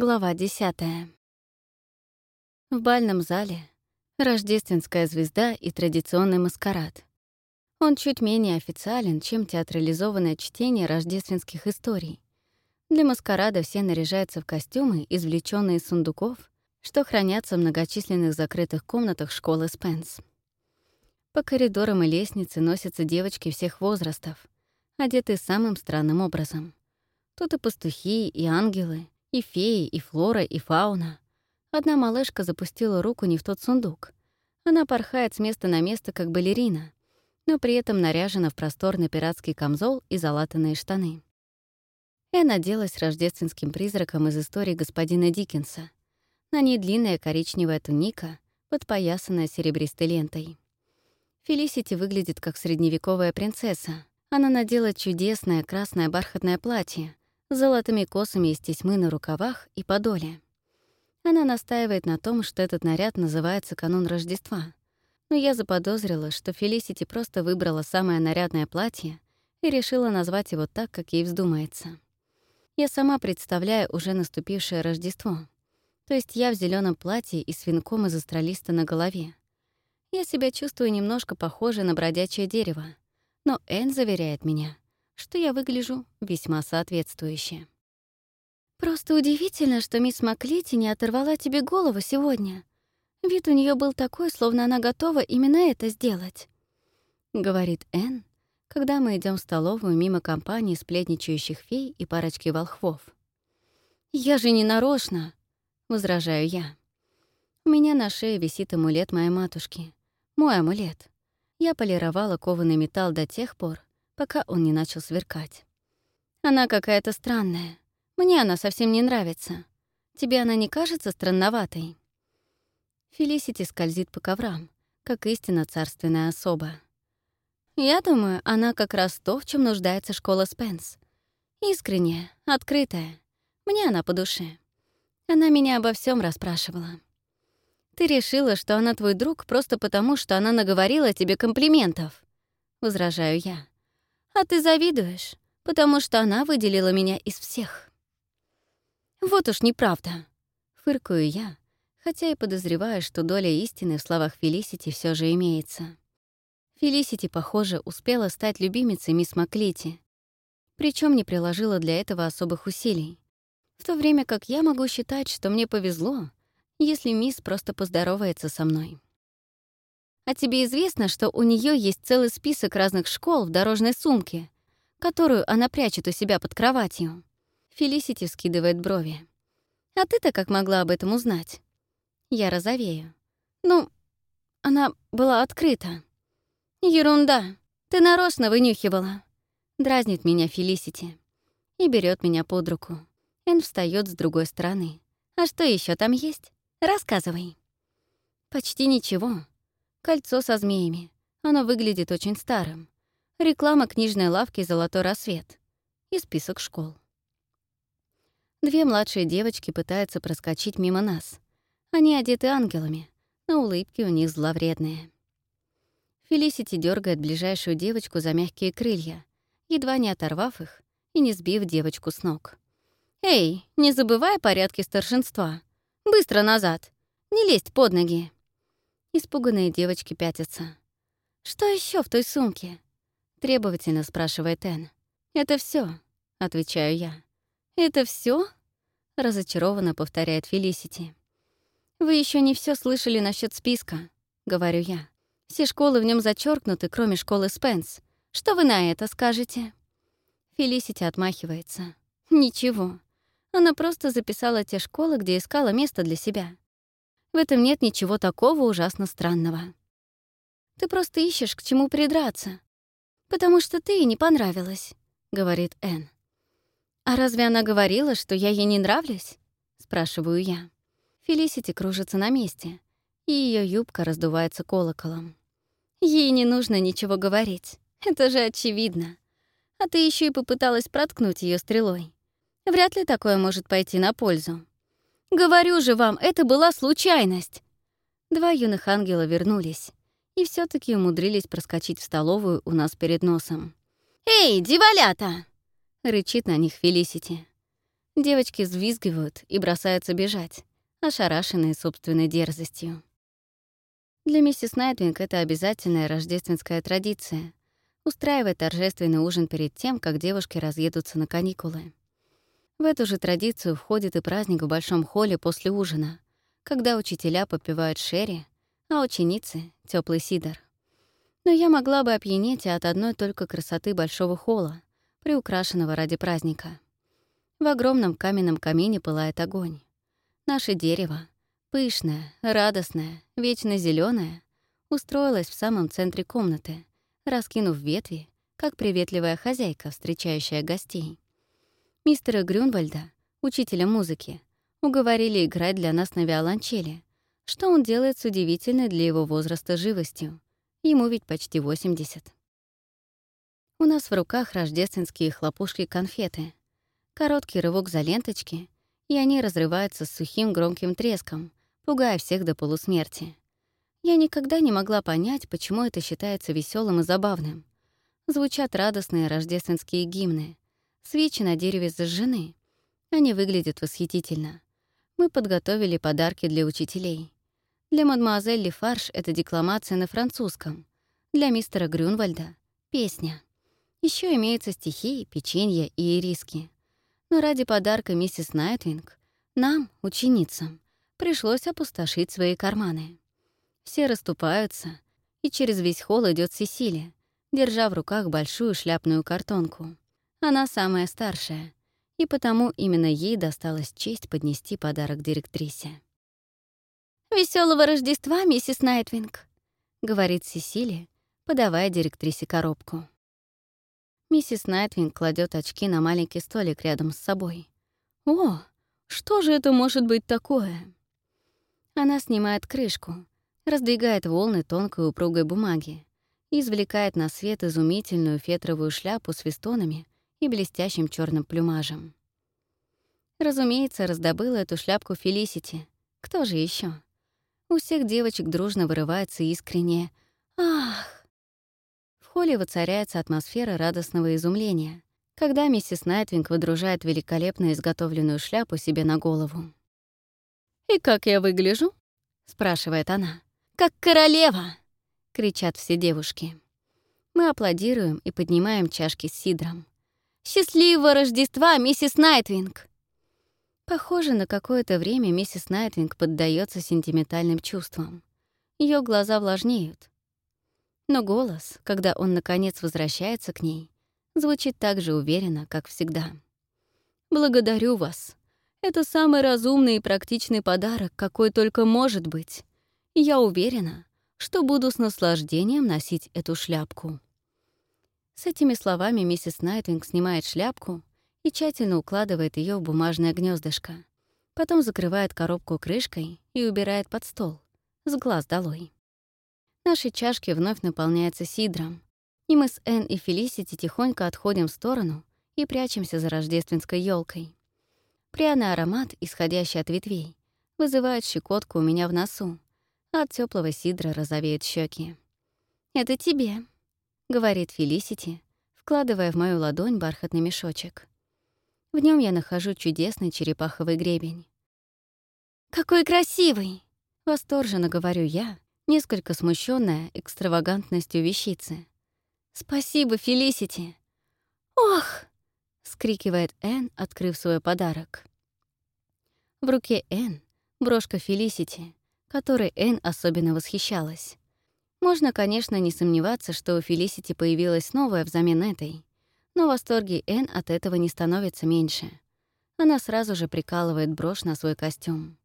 Глава 10. В бальном зале рождественская звезда и традиционный маскарад. Он чуть менее официален, чем театрализованное чтение рождественских историй. Для маскарада все наряжаются в костюмы, извлеченные из сундуков, что хранятся в многочисленных закрытых комнатах школы Спенс. По коридорам и лестнице носятся девочки всех возрастов, одетые самым странным образом. Тут и пастухи, и ангелы, и феи, и флора, и фауна. Одна малышка запустила руку не в тот сундук. Она порхает с места на место, как балерина, но при этом наряжена в просторный пиратский камзол и залатанные штаны. Энн оделась рождественским призраком из истории господина Диккенса. На ней длинная коричневая туника, подпоясанная серебристой лентой. Фелисити выглядит как средневековая принцесса. Она надела чудесное красное бархатное платье, золотыми косами из тесьмы на рукавах и подоле. Она настаивает на том, что этот наряд называется канун Рождества. Но я заподозрила, что Фелисити просто выбрала самое нарядное платье и решила назвать его так, как ей вздумается. Я сама представляю уже наступившее Рождество. То есть я в зеленом платье и с венком из астролиста на голове. Я себя чувствую немножко похожей на бродячее дерево. Но Энн заверяет меня, что я выгляжу весьма соответствующе. «Просто удивительно, что мисс Маклити не оторвала тебе голову сегодня. Вид у нее был такой, словно она готова именно это сделать», — говорит Энн, когда мы идем в столовую мимо компании сплетничающих фей и парочки волхвов. «Я же не нарочно», — возражаю я. У меня на шее висит амулет моей матушки. Мой амулет. Я полировала кованый металл до тех пор, пока он не начал сверкать. «Она какая-то странная. Мне она совсем не нравится. Тебе она не кажется странноватой?» Фелисити скользит по коврам, как истинно царственная особа. Я думаю, она как раз то, в чем нуждается школа Спенс. Искренняя, открытая. Мне она по душе. Она меня обо всем расспрашивала. Ты решила, что она твой друг просто потому, что она наговорила тебе комплиментов. Возражаю я а ты завидуешь, потому что она выделила меня из всех. Вот уж неправда. Фыркаю я, хотя и подозреваю, что доля истины в словах Фелисити все же имеется. Фелисити, похоже, успела стать любимицей мисс Маклити, причем не приложила для этого особых усилий. В то время как я могу считать, что мне повезло, если мисс просто поздоровается со мной. А тебе известно, что у нее есть целый список разных школ в дорожной сумке, которую она прячет у себя под кроватью?» Фелисити скидывает брови. «А ты-то как могла об этом узнать?» Я розовею. «Ну, она была открыта». «Ерунда. Ты нарочно вынюхивала». Дразнит меня Фелисити и берет меня под руку. Эн встает с другой стороны. «А что еще там есть? Рассказывай». «Почти ничего. Кольцо со змеями. Оно выглядит очень старым. Реклама книжной лавки «Золотой рассвет». И список школ. Две младшие девочки пытаются проскочить мимо нас. Они одеты ангелами, но улыбки у них зловредные. Фелисити дергает ближайшую девочку за мягкие крылья, едва не оторвав их и не сбив девочку с ног. «Эй, не забывай о порядке старшинства. Быстро назад. Не лезть под ноги». Испуганные девочки пятятся. «Что еще в той сумке?» — требовательно спрашивает Энн. «Это все, отвечаю я. «Это все? разочарованно повторяет Фелисити. «Вы еще не все слышали насчет списка», — говорю я. «Все школы в нем зачеркнуты, кроме школы Спенс. Что вы на это скажете?» Фелисити отмахивается. «Ничего. Она просто записала те школы, где искала место для себя. В этом нет ничего такого ужасно странного. Ты просто ищешь, к чему придраться. Потому что ты ей не понравилась, — говорит Энн. «А разве она говорила, что я ей не нравлюсь?» — спрашиваю я. Фелисити кружится на месте, и ее юбка раздувается колоколом. Ей не нужно ничего говорить, это же очевидно. А ты еще и попыталась проткнуть ее стрелой. Вряд ли такое может пойти на пользу. Говорю же вам, это была случайность. Два юных ангела вернулись и все таки умудрились проскочить в столовую у нас перед носом. «Эй, дивалята!» — рычит на них Фелисити. Девочки взвизгивают и бросаются бежать, ошарашенные собственной дерзостью. Для миссис Найтвинг это обязательная рождественская традиция — устраивать торжественный ужин перед тем, как девушки разъедутся на каникулы. В эту же традицию входит и праздник в большом холле после ужина, когда учителя попивают шерри, а ученицы — теплый сидр. Но я могла бы опьянеть от одной только красоты большого холла, приукрашенного ради праздника. В огромном каменном камине пылает огонь. Наше дерево, пышное, радостное, вечно зеленое, устроилось в самом центре комнаты, раскинув ветви, как приветливая хозяйка, встречающая гостей. Мистера Грюнвальда, учителя музыки, уговорили играть для нас на виолончели, что он делает с удивительной для его возраста живостью. Ему ведь почти 80. У нас в руках рождественские хлопушки-конфеты. Короткий рывок за ленточки, и они разрываются с сухим громким треском, пугая всех до полусмерти. Я никогда не могла понять, почему это считается веселым и забавным. Звучат радостные рождественские гимны, Свечи на дереве зажжены. Они выглядят восхитительно. Мы подготовили подарки для учителей. Для мадемуазель Лефарш это декламация на французском. Для мистера Грюнвальда — песня. Еще имеются стихи, печенье и ириски. Но ради подарка миссис Найтвинг нам, ученицам, пришлось опустошить свои карманы. Все расступаются, и через весь холл идет Сесилия, держа в руках большую шляпную картонку. Она самая старшая, и потому именно ей досталась честь поднести подарок директрисе. Веселого Рождества, миссис Найтвинг!» — говорит Сесилия, подавая директрисе коробку. Миссис Найтвинг кладет очки на маленький столик рядом с собой. «О, что же это может быть такое?» Она снимает крышку, раздвигает волны тонкой упругой бумаги, извлекает на свет изумительную фетровую шляпу с фестонами и блестящим черным плюмажем. Разумеется, раздобыла эту шляпку Фелисити. Кто же еще? У всех девочек дружно вырывается искреннее «Ах!». В холле воцаряется атмосфера радостного изумления, когда миссис Найтвинг выдружает великолепно изготовленную шляпу себе на голову. «И как я выгляжу?» — спрашивает она. «Как королева!» — кричат все девушки. Мы аплодируем и поднимаем чашки с сидром. «Счастливого Рождества, миссис Найтвинг!» Похоже, на какое-то время миссис Найтвинг поддается сентиментальным чувствам. Ее глаза влажнеют. Но голос, когда он, наконец, возвращается к ней, звучит так же уверенно, как всегда. «Благодарю вас. Это самый разумный и практичный подарок, какой только может быть. Я уверена, что буду с наслаждением носить эту шляпку». С этими словами миссис Найтвинг снимает шляпку и тщательно укладывает ее в бумажное гнездышко. Потом закрывает коробку крышкой и убирает под стол. С глаз долой. Наши чашки вновь наполняются сидром, и мы с Энн и Фелисити тихонько отходим в сторону и прячемся за рождественской елкой. Пряный аромат, исходящий от ветвей, вызывает щекотку у меня в носу, а от теплого сидра розовеют щеки. «Это тебе», — говорит Фелисити, вкладывая в мою ладонь бархатный мешочек. В нем я нахожу чудесный черепаховый гребень. «Какой красивый!» — восторженно говорю я, несколько смущенная экстравагантностью вещицы. «Спасибо, Фелисити!» «Ох!» — скрикивает Энн, открыв свой подарок. В руке Энн — брошка Фелисити, которой Энн особенно восхищалась. Можно, конечно, не сомневаться, что у Фелисити появилась новая взамен этой. Но восторги Энн от этого не становится меньше. Она сразу же прикалывает брошь на свой костюм.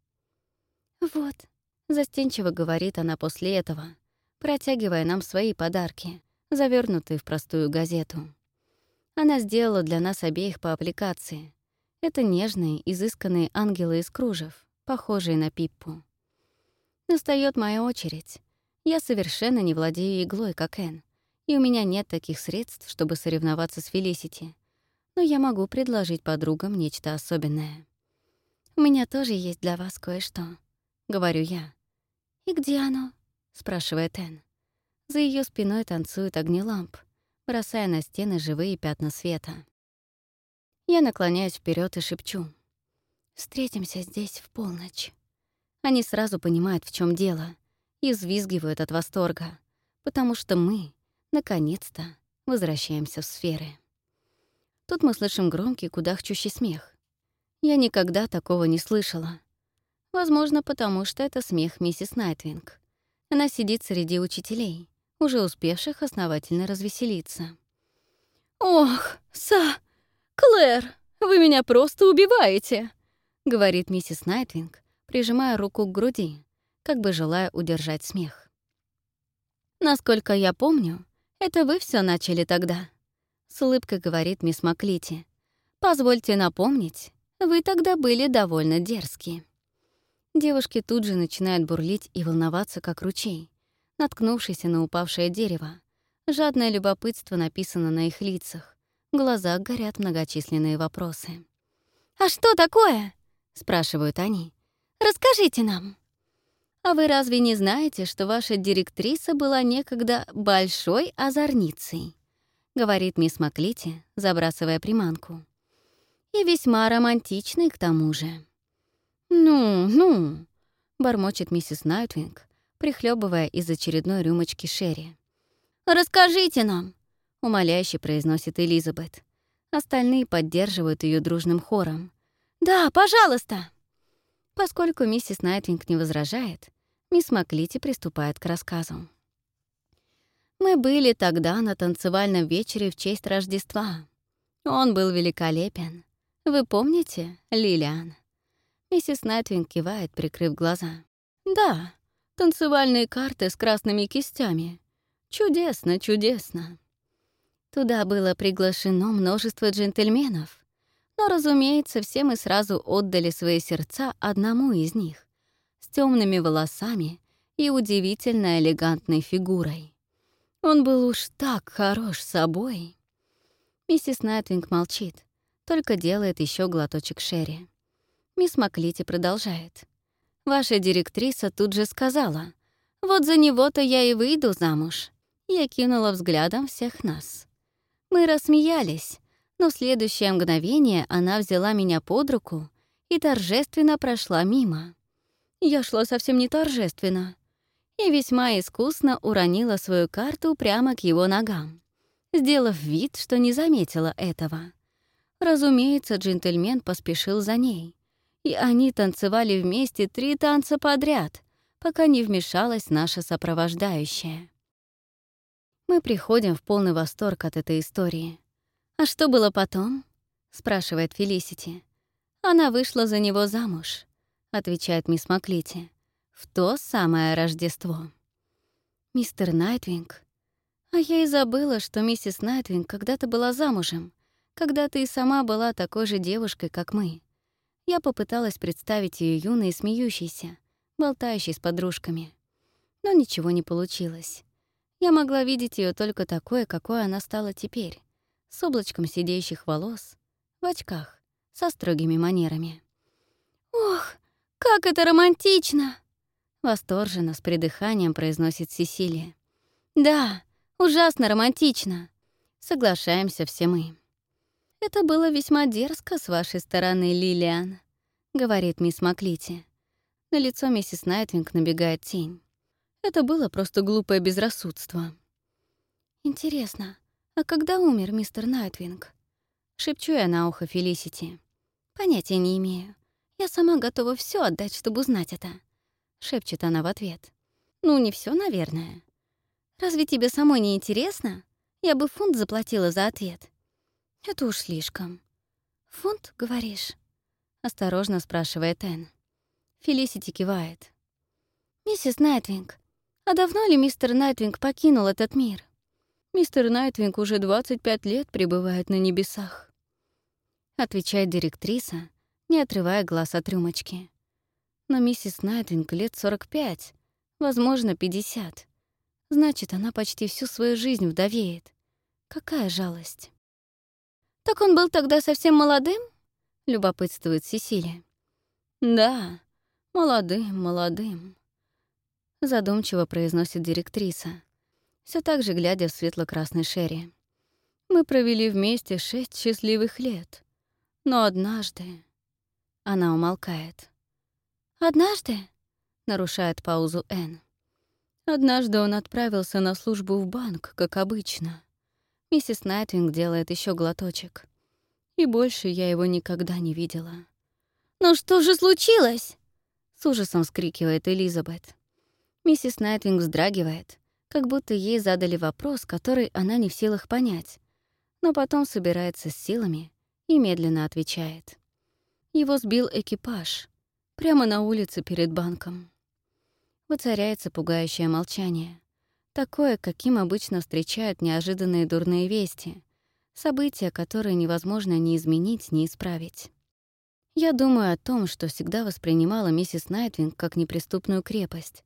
«Вот», — застенчиво говорит она после этого, протягивая нам свои подарки, завернутые в простую газету. Она сделала для нас обеих по аппликации. Это нежные, изысканные ангелы из кружев, похожие на Пиппу. Настает моя очередь. Я совершенно не владею иглой, как Энн, и у меня нет таких средств, чтобы соревноваться с Фелисити. Но я могу предложить подругам нечто особенное. «У меня тоже есть для вас кое-что», — говорю я. «И где оно?» — спрашивает Энн. За ее спиной танцуют огни ламп, бросая на стены живые пятна света. Я наклоняюсь вперед и шепчу. Встретимся здесь в полночь. Они сразу понимают, в чем дело, и взвизгивают от восторга, потому что мы, наконец-то, возвращаемся в сферы. Тут мы слышим громкий, кудахчущий смех. Я никогда такого не слышала. Возможно, потому что это смех миссис Найтвинг. Она сидит среди учителей, уже успевших основательно развеселиться. «Ох, Са! Клэр, вы меня просто убиваете!» — говорит миссис Найтвинг, прижимая руку к груди, как бы желая удержать смех. «Насколько я помню, это вы все начали тогда», — с улыбкой говорит мисс Маклити. «Позвольте напомнить, вы тогда были довольно дерзкие». Девушки тут же начинают бурлить и волноваться, как ручей, наткнувшийся на упавшее дерево. Жадное любопытство написано на их лицах. В глазах горят многочисленные вопросы. «А что такое?» — спрашивают они. «Расскажите нам». «А вы разве не знаете, что ваша директриса была некогда большой озорницей?» — говорит мисс Маклити, забрасывая приманку. «И весьма романтичной к тому же». «Ну, ну», — бормочет миссис Найтвинг, прихлебывая из очередной рюмочки Шерри. «Расскажите нам», — умоляюще произносит Элизабет. Остальные поддерживают ее дружным хором. «Да, пожалуйста!» Поскольку миссис Найтвинг не возражает, мисс Маклити приступает к рассказу. Мы были тогда на танцевальном вечере в честь Рождества. Он был великолепен. Вы помните, Лилиан? Миссис Найтвинг кивает, прикрыв глаза. Да, танцевальные карты с красными кистями. Чудесно, чудесно. Туда было приглашено множество джентльменов. Но, разумеется, все мы сразу отдали свои сердца одному из них, темными волосами и удивительно элегантной фигурой. Он был уж так хорош собой. Миссис Найтвинг молчит, только делает еще глоточек Шерри. Мисс Маклити продолжает. «Ваша директриса тут же сказала, вот за него-то я и выйду замуж». Я кинула взглядом всех нас. Мы рассмеялись, но в следующее мгновение она взяла меня под руку и торжественно прошла мимо. Я шла совсем не торжественно и весьма искусно уронила свою карту прямо к его ногам, сделав вид, что не заметила этого. Разумеется, джентльмен поспешил за ней, и они танцевали вместе три танца подряд, пока не вмешалась наша сопровождающая. Мы приходим в полный восторг от этой истории. «А что было потом?» — спрашивает Фелисити. «Она вышла за него замуж», — отвечает мисс Маклити. «В то самое Рождество». «Мистер Найтвинг?» А я и забыла, что миссис Найтвинг когда-то была замужем, когда ты и сама была такой же девушкой, как мы. Я попыталась представить ее юной и смеющейся, болтающей с подружками. Но ничего не получилось. Я могла видеть ее только такой, какой она стала теперь с облачком сидеющих волос, в очках, со строгими манерами. «Ох, как это романтично!» Восторженно, с придыханием произносит Сесилия. «Да, ужасно романтично!» Соглашаемся все мы. «Это было весьма дерзко с вашей стороны, Лилиан», — говорит мисс Маклити. На лицо миссис Найтвинг набегает тень. Это было просто глупое безрассудство. «Интересно, «А когда умер мистер Найтвинг?» Шепчу я на ухо Фелисити. «Понятия не имею. Я сама готова все отдать, чтобы узнать это», — шепчет она в ответ. «Ну, не все, наверное. Разве тебе самой не интересно? Я бы фунт заплатила за ответ». «Это уж слишком». «Фунт, говоришь?» — осторожно спрашивает Энн. Фелисити кивает. «Миссис Найтвинг, а давно ли мистер Найтвинг покинул этот мир?» Мистер Найтвинг уже 25 лет пребывает на небесах. Отвечает директриса, не отрывая глаз от рюмочки. Но миссис Найтвинг лет 45, возможно, 50. Значит, она почти всю свою жизнь вдовеет. Какая жалость. «Так он был тогда совсем молодым?» — любопытствует Сесилия. «Да, молодым, молодым», — задумчиво произносит директриса все так же глядя в светло-красный шерри. Мы провели вместе шесть счастливых лет. Но однажды... Она умолкает. «Однажды?» — нарушает паузу Энн. Однажды он отправился на службу в банк, как обычно. Миссис Найтвинг делает еще глоточек. И больше я его никогда не видела. «Ну что же случилось?» — с ужасом вскрикивает Элизабет. Миссис Найтвинг вздрагивает, как будто ей задали вопрос, который она не в силах понять, но потом собирается с силами и медленно отвечает. Его сбил экипаж прямо на улице перед банком. Воцаряется пугающее молчание, такое, каким обычно встречают неожиданные дурные вести, события, которые невозможно ни изменить, ни исправить. Я думаю о том, что всегда воспринимала миссис Найтвинг как неприступную крепость,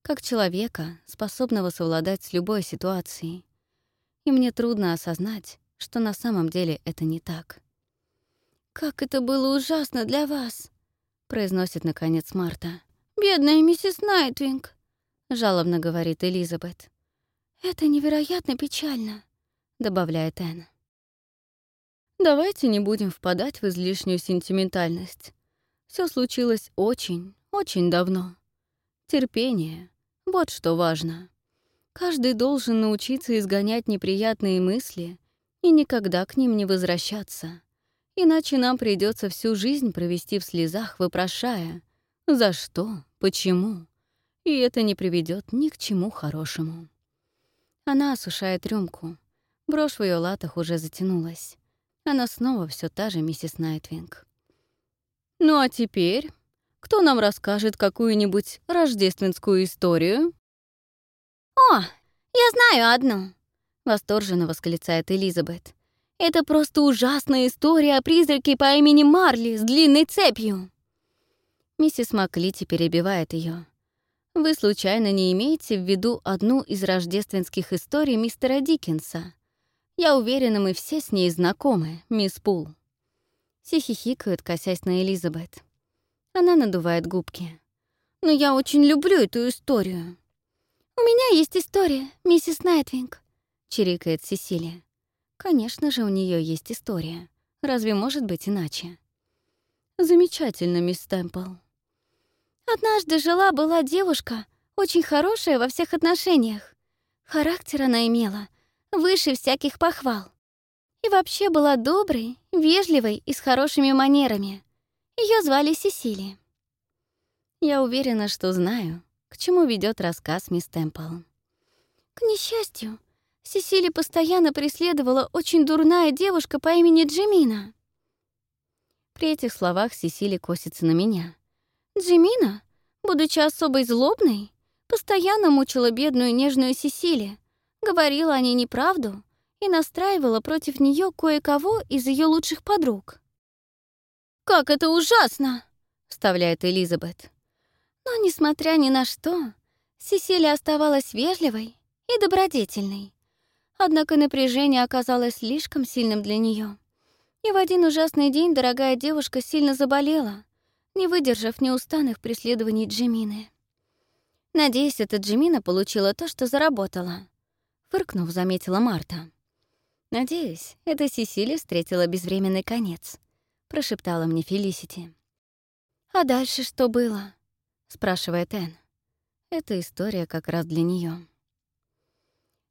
как человека, способного совладать с любой ситуацией. И мне трудно осознать, что на самом деле это не так. «Как это было ужасно для вас!» — произносит, наконец, Марта. «Бедная миссис Найтвинг!» — жалобно говорит Элизабет. «Это невероятно печально», — добавляет Энн. «Давайте не будем впадать в излишнюю сентиментальность. Все случилось очень, очень давно. Терпение — вот что важно. Каждый должен научиться изгонять неприятные мысли и никогда к ним не возвращаться. Иначе нам придется всю жизнь провести в слезах, вопрошая, за что, почему. И это не приведет ни к чему хорошему. Она осушает рюмку. Брошь в ее латах уже затянулась. Она снова все та же миссис Найтвинг. «Ну а теперь кто нам расскажет какую-нибудь рождественскую историю?» «О, я знаю одну!» — восторженно восклицает Элизабет. «Это просто ужасная история о призраке по имени Марли с длинной цепью!» Миссис Маклити перебивает ее. «Вы случайно не имеете в виду одну из рождественских историй мистера Диккенса? Я уверена, мы все с ней знакомы, мисс Пул». Хихикают, косясь на Элизабет. Она надувает губки. «Но я очень люблю эту историю». «У меня есть история, миссис Найтвинг», — чирикает Сесилия. «Конечно же, у нее есть история. Разве может быть иначе?» «Замечательно, мисс Темпл». «Однажды жила-была девушка, очень хорошая во всех отношениях. Характер она имела, выше всяких похвал. И вообще была доброй, вежливой и с хорошими манерами. Ее звали Сесили. Я уверена, что знаю, к чему ведет рассказ мисс Темпл. К несчастью, Сесили постоянно преследовала очень дурная девушка по имени Джимина. При этих словах Сесили косится на меня. Джимина, будучи особой злобной, постоянно мучила бедную нежную Сесили, говорила о ней неправду и настраивала против нее кое-кого из ее лучших подруг. «Как это ужасно!» — вставляет Элизабет. Но, несмотря ни на что, Сесилия оставалась вежливой и добродетельной. Однако напряжение оказалось слишком сильным для нее. И в один ужасный день дорогая девушка сильно заболела, не выдержав неустанных преследований Джимины. Надеюсь, эта Джимина получила то, что заработала. Фыркнув, заметила Марта. Надеюсь, эта Сесилия встретила безвременный конец — прошептала мне Фелисити. «А дальше что было?» — спрашивает Энн. Эта история как раз для нее.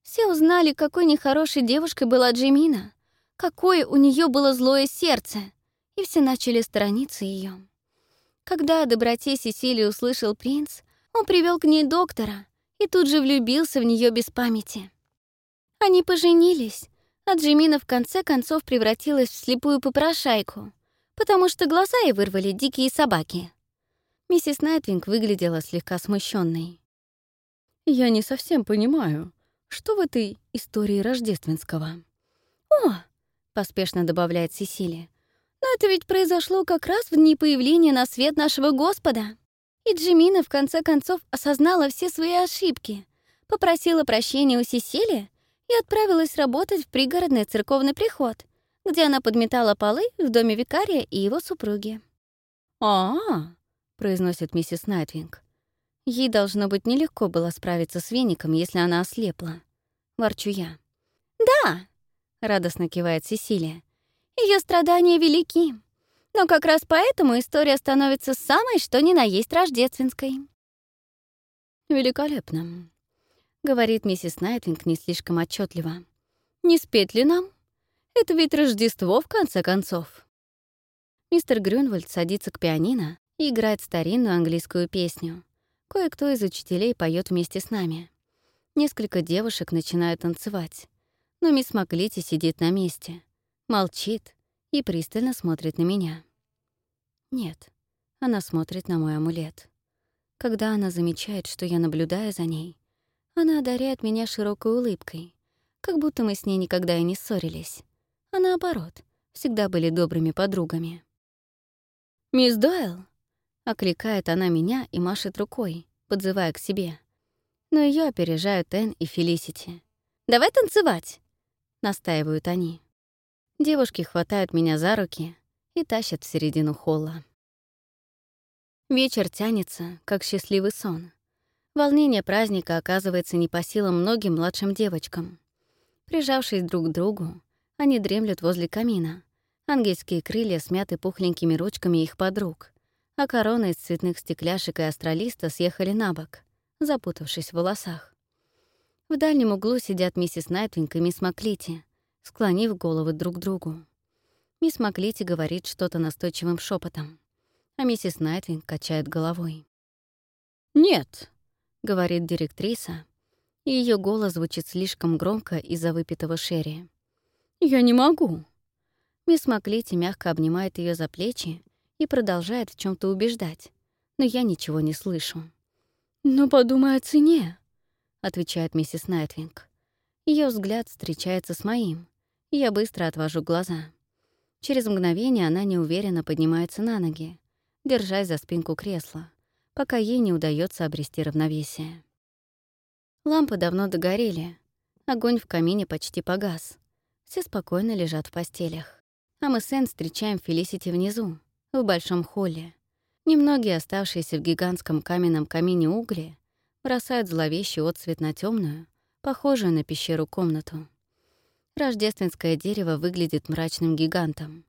Все узнали, какой нехорошей девушкой была Джимина, какое у нее было злое сердце, и все начали сторониться ее. Когда о доброте Сесилии услышал принц, он привел к ней доктора и тут же влюбился в нее без памяти. Они поженились, а Джимина в конце концов превратилась в слепую попрошайку, потому что глаза ей вырвали дикие собаки. Миссис Найтвинг выглядела слегка смущенной. «Я не совсем понимаю, что в этой истории рождественского?» «О!» — поспешно добавляет Сесилия. «Но это ведь произошло как раз в дни появления на свет нашего Господа. И Джимина в конце концов осознала все свои ошибки, попросила прощения у Сесилии и отправилась работать в пригородный церковный приход, где она подметала полы в доме викария и его супруги. «А-а-а», произносит миссис Найтвинг. Ей должно быть нелегко было справиться с веником, если она ослепла. Ворчу я. «Да», — радостно кивает Сесилия. Ее страдания велики. Но как раз поэтому история становится самой, что ни на есть рождественской. «Великолепно», — говорит миссис Найтвинг не слишком отчетливо. «Не спеть ли нам? Это ведь Рождество, в конце концов». Мистер Грюнвальд садится к пианино и играет старинную английскую песню. Кое-кто из учителей поет вместе с нами. Несколько девушек начинают танцевать. Но мисс Маклити сидит на месте, молчит и пристально смотрит на меня. Нет, она смотрит на мой амулет. Когда она замечает, что я наблюдаю за ней, она одаряет меня широкой улыбкой, как будто мы с ней никогда и не ссорились, а наоборот, всегда были добрыми подругами. «Мисс Дойл!» — окликает она меня и машет рукой, подзывая к себе. Но ее опережают Энн и Фелисити. «Давай танцевать!» — настаивают они. Девушки хватают меня за руки и тащат в середину холла. Вечер тянется, как счастливый сон. Волнение праздника оказывается не по силам многим младшим девочкам. Прижавшись друг к другу, они дремлют возле камина. Ангельские крылья смяты пухленькими ручками их подруг, а короны из цветных стекляшек и астролиста съехали набок, запутавшись в волосах. В дальнем углу сидят миссис Найтвинг и мисс Маклити, склонив головы друг к другу. Мисс Маклити говорит что-то настойчивым шепотом, а миссис Найтвинг качает головой. «Нет», — говорит директриса, и ее голос звучит слишком громко из-за выпитого шерри. «Я не могу». Мисс Маклити мягко обнимает ее за плечи и продолжает в чем то убеждать, но я ничего не слышу. «Ну, подумай о цене», — отвечает миссис Найтвинг. Ее взгляд встречается с моим, и я быстро отвожу глаза. Через мгновение она неуверенно поднимается на ноги, держась за спинку кресла, пока ей не удается обрести равновесие. Лампы давно догорели, огонь в камине почти погас. Все спокойно лежат в постелях. А мы с Энн встречаем Фелисити внизу, в большом холле. Немногие оставшиеся в гигантском каменном камине угли бросают зловещий отцвет на темную, похожую на пещеру комнату. Рождественское дерево выглядит мрачным гигантом.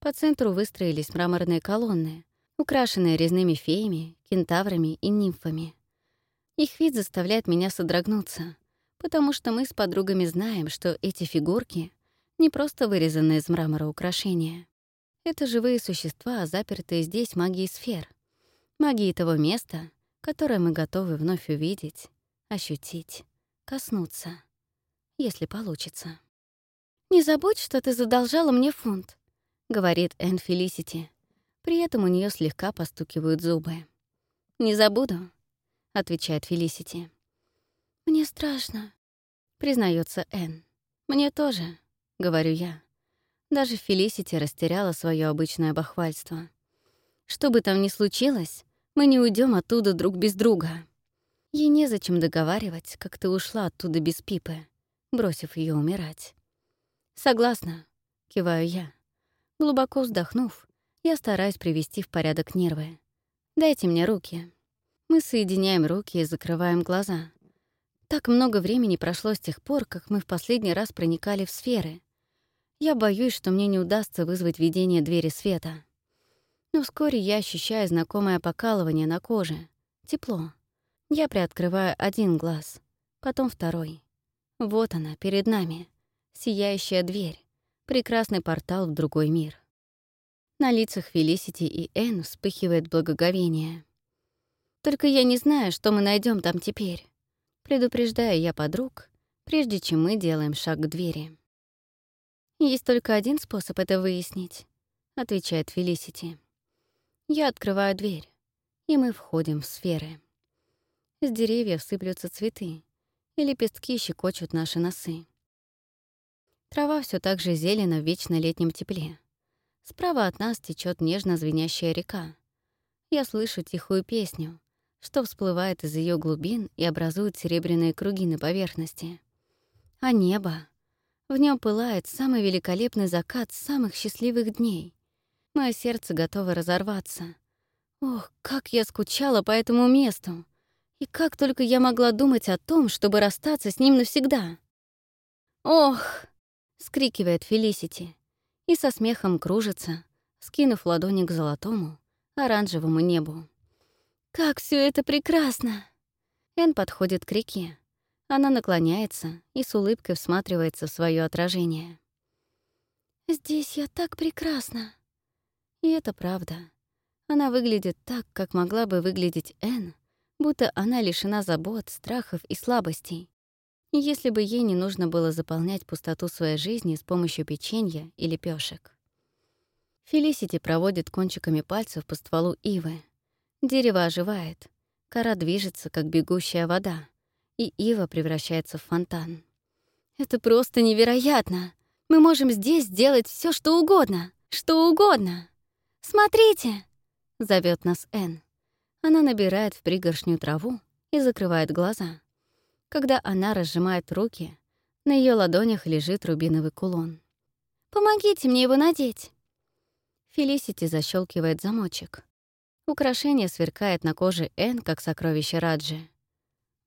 По центру выстроились мраморные колонны, украшенные резными феями, кентаврами и нимфами. Их вид заставляет меня содрогнуться, потому что мы с подругами знаем, что эти фигурки — не просто вырезанные из мрамора украшения. Это живые существа, запертые здесь магией сфер. Магией того места, которое мы готовы вновь увидеть, ощутить, коснуться, если получится. «Не забудь, что ты задолжала мне фунт», — говорит Энн Фелисити. При этом у нее слегка постукивают зубы. «Не забуду», — отвечает Фелисити. «Мне страшно», — признается Энн. «Мне тоже», — говорю я. Даже Фелисити растеряла свое обычное бахвальство. Что бы там ни случилось, мы не уйдем оттуда друг без друга. Ей незачем договаривать, как ты ушла оттуда без Пипы, бросив ее умирать. «Согласна», — киваю я. Глубоко вздохнув, я стараюсь привести в порядок нервы. «Дайте мне руки». Мы соединяем руки и закрываем глаза. Так много времени прошло с тех пор, как мы в последний раз проникали в сферы. Я боюсь, что мне не удастся вызвать видение двери света. Но вскоре я ощущаю знакомое покалывание на коже, тепло. Я приоткрываю один глаз, потом второй. Вот она, перед нами сияющая дверь, прекрасный портал в другой мир. На лицах Фелисити и Энн вспыхивает благоговение. «Только я не знаю, что мы найдем там теперь», предупреждаю я подруг, прежде чем мы делаем шаг к двери. «Есть только один способ это выяснить», — отвечает Фелисити. Я открываю дверь, и мы входим в сферы. С деревьев сыплются цветы, и лепестки щекочут наши носы. Трава все так же зелена в вечно летнем тепле. Справа от нас течет нежно звенящая река. Я слышу тихую песню, что всплывает из ее глубин и образует серебряные круги на поверхности. А небо? В нем пылает самый великолепный закат самых счастливых дней. Мое сердце готово разорваться. Ох, как я скучала по этому месту! И как только я могла думать о том, чтобы расстаться с ним навсегда! Ох! — скрикивает Фелисити и со смехом кружится, скинув ладони к золотому, оранжевому небу. «Как все это прекрасно!» Эн подходит к реке. Она наклоняется и с улыбкой всматривается в свое отражение. «Здесь я так прекрасна!» И это правда. Она выглядит так, как могла бы выглядеть Эн, будто она лишена забот, страхов и слабостей. Если бы ей не нужно было заполнять пустоту своей жизни с помощью печенья и лепешек. Фелисити проводит кончиками пальцев по стволу ивы. Дерево оживает, кора движется, как бегущая вода, и ива превращается в фонтан. «Это просто невероятно! Мы можем здесь сделать все, что угодно! Что угодно! Смотрите!» — зовет нас Энн. Она набирает в пригоршню траву и закрывает глаза. Когда она разжимает руки, на ее ладонях лежит рубиновый кулон. «Помогите мне его надеть!» Фелисити защелкивает замочек. Украшение сверкает на коже Н, как сокровище Раджи.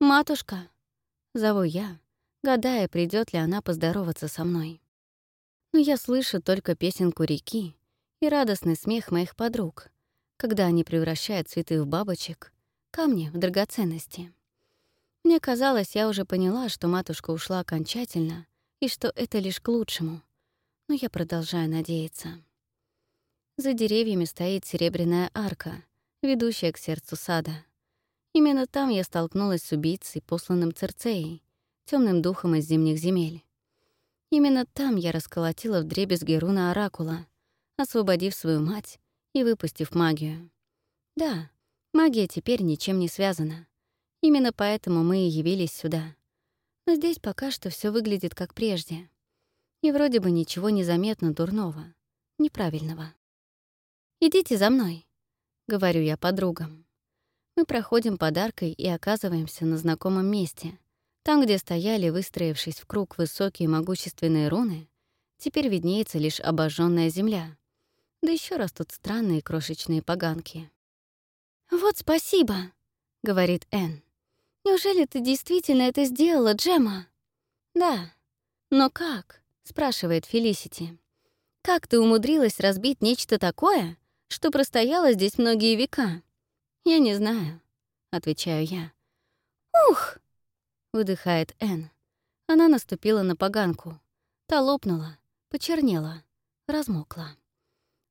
«Матушка!» — зову я, гадая, придет ли она поздороваться со мной. Но я слышу только песенку реки и радостный смех моих подруг, когда они превращают цветы в бабочек, камни в драгоценности. Мне казалось, я уже поняла, что матушка ушла окончательно и что это лишь к лучшему, но я продолжаю надеяться. За деревьями стоит серебряная арка, ведущая к сердцу сада. Именно там я столкнулась с убийцей, посланным Церцеей, темным духом из зимних земель. Именно там я расколотила вдребезги руна Оракула, освободив свою мать и выпустив магию. Да, магия теперь ничем не связана. Именно поэтому мы и явились сюда. Но здесь пока что все выглядит как прежде. И вроде бы ничего не заметно дурного, неправильного. «Идите за мной», — говорю я подругам. Мы проходим подаркой и оказываемся на знакомом месте. Там, где стояли, выстроившись в круг высокие могущественные руны, теперь виднеется лишь обожженная земля, да еще растут странные крошечные поганки. «Вот спасибо», — говорит Энн. «Неужели ты действительно это сделала, Джема?» «Да. Но как?» — спрашивает Фелисити. «Как ты умудрилась разбить нечто такое, что простояло здесь многие века?» «Я не знаю», — отвечаю я. «Ух!» — выдыхает Энн. Она наступила на поганку. Та лопнула, почернела, размокла.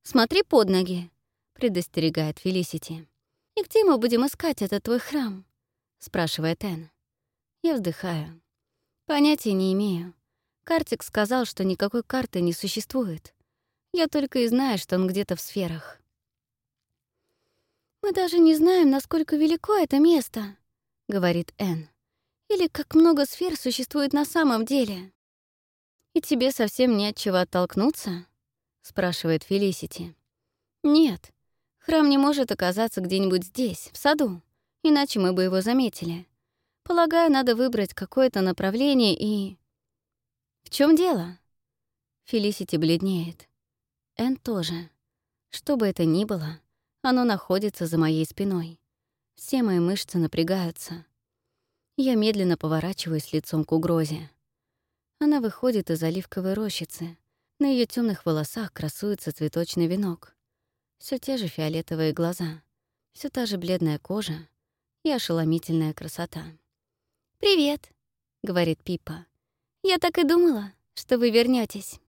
«Смотри под ноги», — предостерегает Фелисити. «И где мы будем искать этот твой храм?» — спрашивает Энн. Я вздыхаю. Понятия не имею. Картик сказал, что никакой карты не существует. Я только и знаю, что он где-то в сферах. «Мы даже не знаем, насколько велико это место», — говорит Энн. «Или как много сфер существует на самом деле». «И тебе совсем не от чего оттолкнуться?» — спрашивает Фелисити. «Нет, храм не может оказаться где-нибудь здесь, в саду, иначе мы бы его заметили. Полагаю, надо выбрать какое-то направление и...» «В чем дело?» Фелисити бледнеет. Эн тоже. Что бы это ни было, оно находится за моей спиной. Все мои мышцы напрягаются. Я медленно поворачиваюсь лицом к угрозе. Она выходит из оливковой рощицы, на ее темных волосах красуется цветочный венок. Все те же фиолетовые глаза, все та же бледная кожа и ошеломительная красота. «Привет», — говорит Пипа. «Я так и думала, что вы вернетесь.